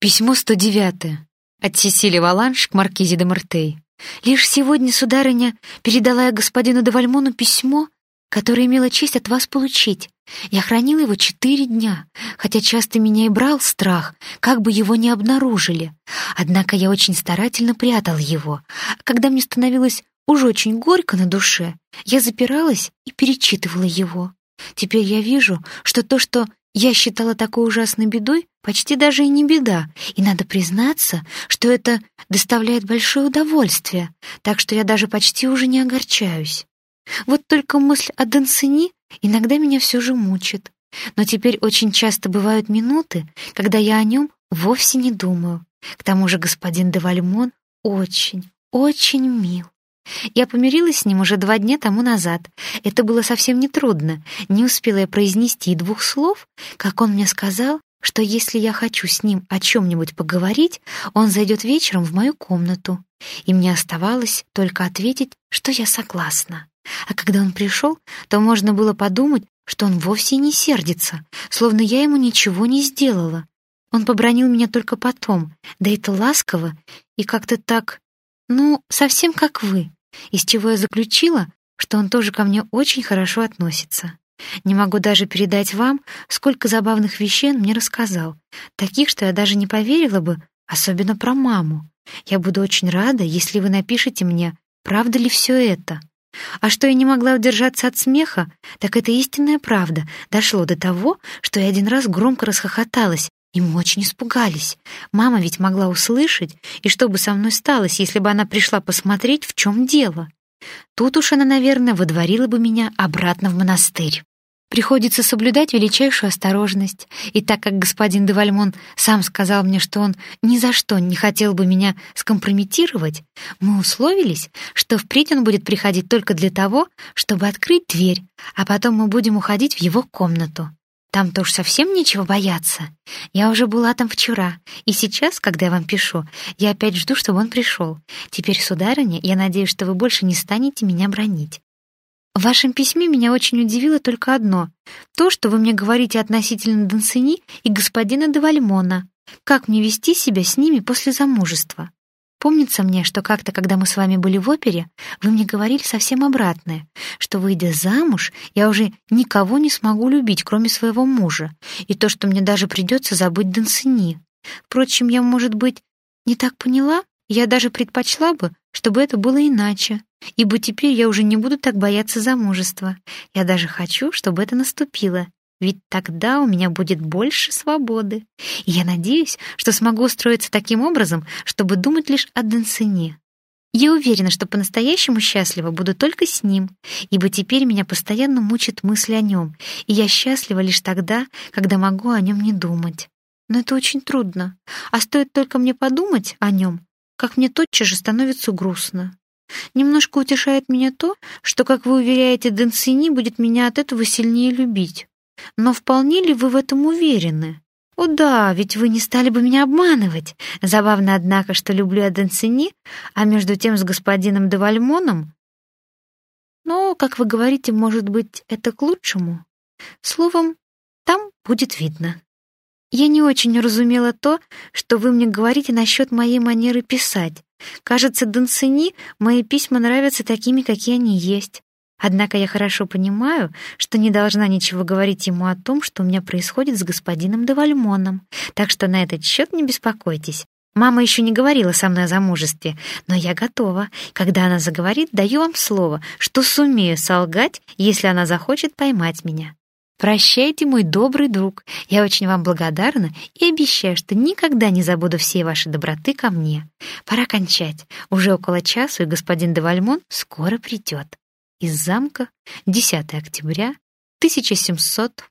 Письмо 109 от Сесили Валанш к маркизе де Мартей. Лишь сегодня, сударыня, передала я господину де Вальмону письмо, которое имела честь от вас получить. Я хранила его четыре дня, хотя часто меня и брал страх, как бы его не обнаружили. Однако я очень старательно прятал его. Когда мне становилось уж очень горько на душе, я запиралась и перечитывала его. Теперь я вижу, что то, что я считала такой ужасной бедой, почти даже и не беда, и надо признаться, что это доставляет большое удовольствие, так что я даже почти уже не огорчаюсь. Вот только мысль о Дансени иногда меня все же мучит. Но теперь очень часто бывают минуты, когда я о нем вовсе не думаю. К тому же господин де Вальмон очень, очень мил. Я помирилась с ним уже два дня тому назад. Это было совсем нетрудно. Не успела я произнести и двух слов, как он мне сказал, что если я хочу с ним о чем-нибудь поговорить, он зайдет вечером в мою комнату. И мне оставалось только ответить, что я согласна. А когда он пришел, то можно было подумать, что он вовсе не сердится, словно я ему ничего не сделала. Он побронил меня только потом, да это ласково и как-то так, ну, совсем как вы из чего я заключила, что он тоже ко мне очень хорошо относится. Не могу даже передать вам, сколько забавных вещей он мне рассказал, таких, что я даже не поверила бы, особенно про маму. Я буду очень рада, если вы напишете мне, правда ли все это. А что я не могла удержаться от смеха, так это истинная правда. Дошло до того, что я один раз громко расхохоталась, и мы очень испугались. Мама ведь могла услышать, и что бы со мной сталось, если бы она пришла посмотреть, в чем дело? Тут уж она, наверное, выдворила бы меня обратно в монастырь. Приходится соблюдать величайшую осторожность, и так как господин де Вальмон сам сказал мне, что он ни за что не хотел бы меня скомпрометировать, мы условились, что впредь он будет приходить только для того, чтобы открыть дверь, а потом мы будем уходить в его комнату. Там-то уж совсем нечего бояться. Я уже была там вчера, и сейчас, когда я вам пишу, я опять жду, чтобы он пришел. Теперь, сударыня, я надеюсь, что вы больше не станете меня бронить. В вашем письме меня очень удивило только одно — то, что вы мне говорите относительно Дансини и господина де Вальмона. Как мне вести себя с ними после замужества? Помнится мне, что как-то, когда мы с вами были в опере, вы мне говорили совсем обратное, что, выйдя замуж, я уже никого не смогу любить, кроме своего мужа, и то, что мне даже придется забыть Дансини. Впрочем, я, может быть, не так поняла, я даже предпочла бы, чтобы это было иначе, ибо теперь я уже не буду так бояться замужества. Я даже хочу, чтобы это наступило, ведь тогда у меня будет больше свободы. И я надеюсь, что смогу устроиться таким образом, чтобы думать лишь о Денсене. Я уверена, что по-настоящему счастлива буду только с ним, ибо теперь меня постоянно мучит мысль о нем, и я счастлива лишь тогда, когда могу о нем не думать. Но это очень трудно, а стоит только мне подумать о нем, как мне тотчас же становится грустно. Немножко утешает меня то, что, как вы уверяете, Денсини будет меня от этого сильнее любить. Но вполне ли вы в этом уверены? О да, ведь вы не стали бы меня обманывать. Забавно, однако, что люблю я Денсини, а между тем с господином де Вальмоном... Но, как вы говорите, может быть, это к лучшему? Словом, там будет видно. Я не очень разумела то, что вы мне говорите насчет моей манеры писать. Кажется, Донцини мои письма нравятся такими, какие они есть. Однако я хорошо понимаю, что не должна ничего говорить ему о том, что у меня происходит с господином де Вальмоном, так что на этот счет не беспокойтесь. Мама еще не говорила со мной о замужестве, но я готова. Когда она заговорит, даю вам слово, что сумею солгать, если она захочет поймать меня. Прощайте, мой добрый друг. Я очень вам благодарна и обещаю, что никогда не забуду всей вашей доброты ко мне. Пора кончать. Уже около часу, и господин де Вальмон скоро придет из замка 10 октября 1700